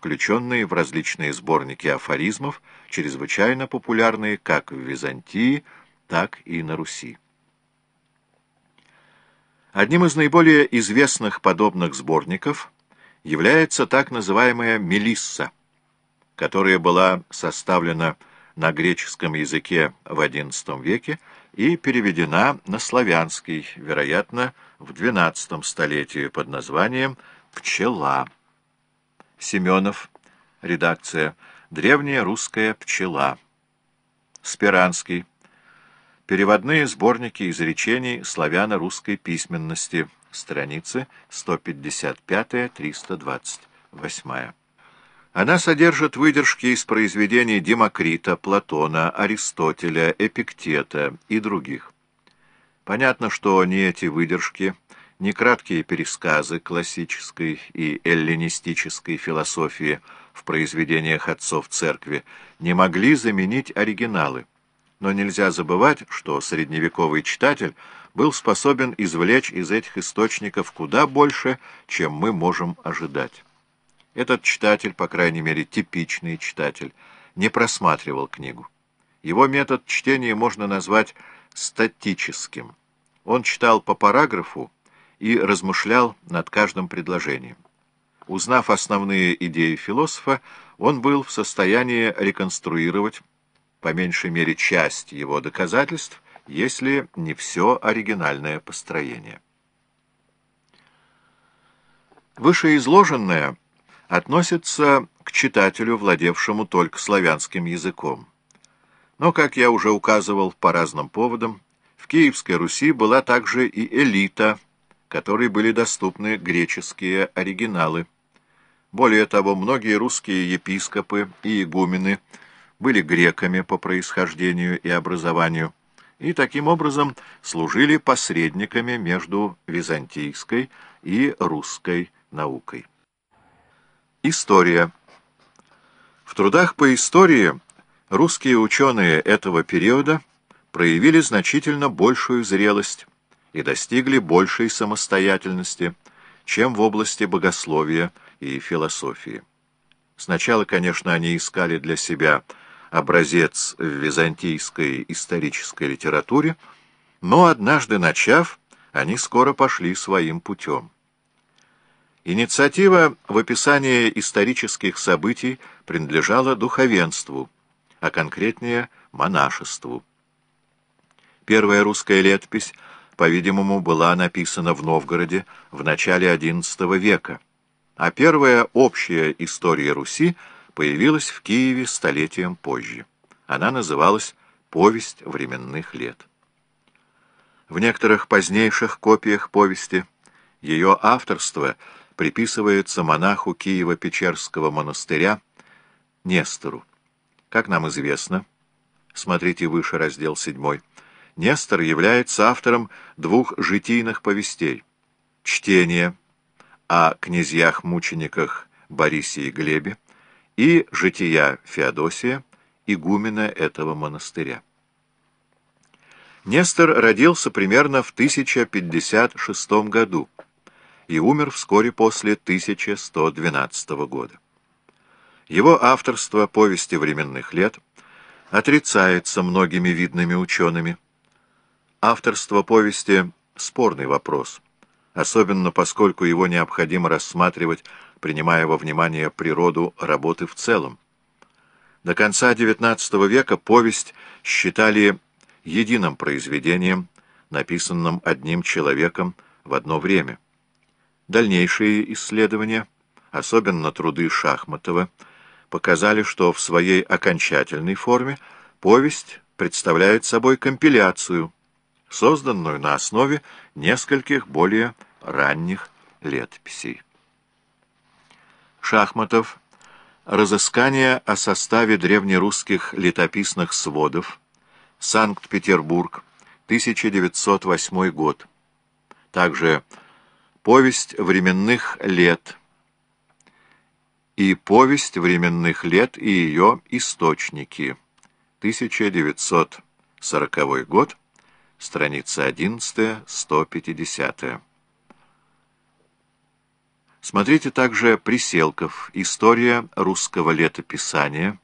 включенные в различные сборники афоризмов, чрезвычайно популярные как в Византии, так и на Руси. Одним из наиболее известных подобных сборников является так называемая «Мелисса», которая была составлена на греческом языке в XI веке и переведена на славянский, вероятно, в XII столетии под названием «Пчела». Семенов, редакция «Древняя русская пчела». Спиранский. Переводные сборники изречений славяно-русской письменности. Страницы 155-328. Она содержит выдержки из произведений Демокрита, Платона, Аристотеля, Эпиктета и других. Понятно, что ни эти выдержки, ни краткие пересказы классической и эллинистической философии в произведениях отцов церкви не могли заменить оригиналы. Но нельзя забывать, что средневековый читатель был способен извлечь из этих источников куда больше, чем мы можем ожидать. Этот читатель, по крайней мере типичный читатель, не просматривал книгу. Его метод чтения можно назвать статическим. Он читал по параграфу и размышлял над каждым предложением. Узнав основные идеи философа, он был в состоянии реконструировать, по меньшей мере, часть его доказательств, если не все оригинальное построение. Вышеизложенное относится к читателю, владевшему только славянским языком. Но, как я уже указывал по разным поводам, в Киевской Руси была также и элита, которой были доступны греческие оригиналы. Более того, многие русские епископы и игумены были греками по происхождению и образованию, и таким образом служили посредниками между византийской и русской наукой. История. В трудах по истории русские ученые этого периода проявили значительно большую зрелость и достигли большей самостоятельности, чем в области богословия и философии. Сначала, конечно, они искали для себя образец в византийской исторической литературе, но однажды начав, они скоро пошли своим путем. Инициатива в описании исторических событий принадлежала духовенству, а конкретнее монашеству. Первая русская летопись, по-видимому, была написана в Новгороде в начале XI века, а первая общая история Руси появилась в Киеве столетием позже. Она называлась «Повесть временных лет». В некоторых позднейших копиях повести ее авторство – приписывается монаху Киева-Печерского монастыря Нестору. Как нам известно, смотрите выше раздел 7, Нестор является автором двух житийных повестей «Чтение» о князьях-мучениках Борисе и Глебе и «Жития Феодосия», игумена этого монастыря. Нестор родился примерно в 1056 году и умер вскоре после 1112 года. Его авторство «Повести временных лет» отрицается многими видными учеными. Авторство повести – спорный вопрос, особенно поскольку его необходимо рассматривать, принимая во внимание природу работы в целом. До конца XIX века повесть считали единым произведением, написанным одним человеком в одно время. Дальнейшие исследования, особенно труды Шахматова, показали, что в своей окончательной форме повесть представляет собой компиляцию, созданную на основе нескольких более ранних летописей. Шахматов. Разыскание о составе древнерусских летописных сводов. Санкт-Петербург. 1908 год. Также Повесть временных лет и Повесть временных лет и ее источники. 1940 год, страница 11, 150. Смотрите также Приселков. История русского летописания.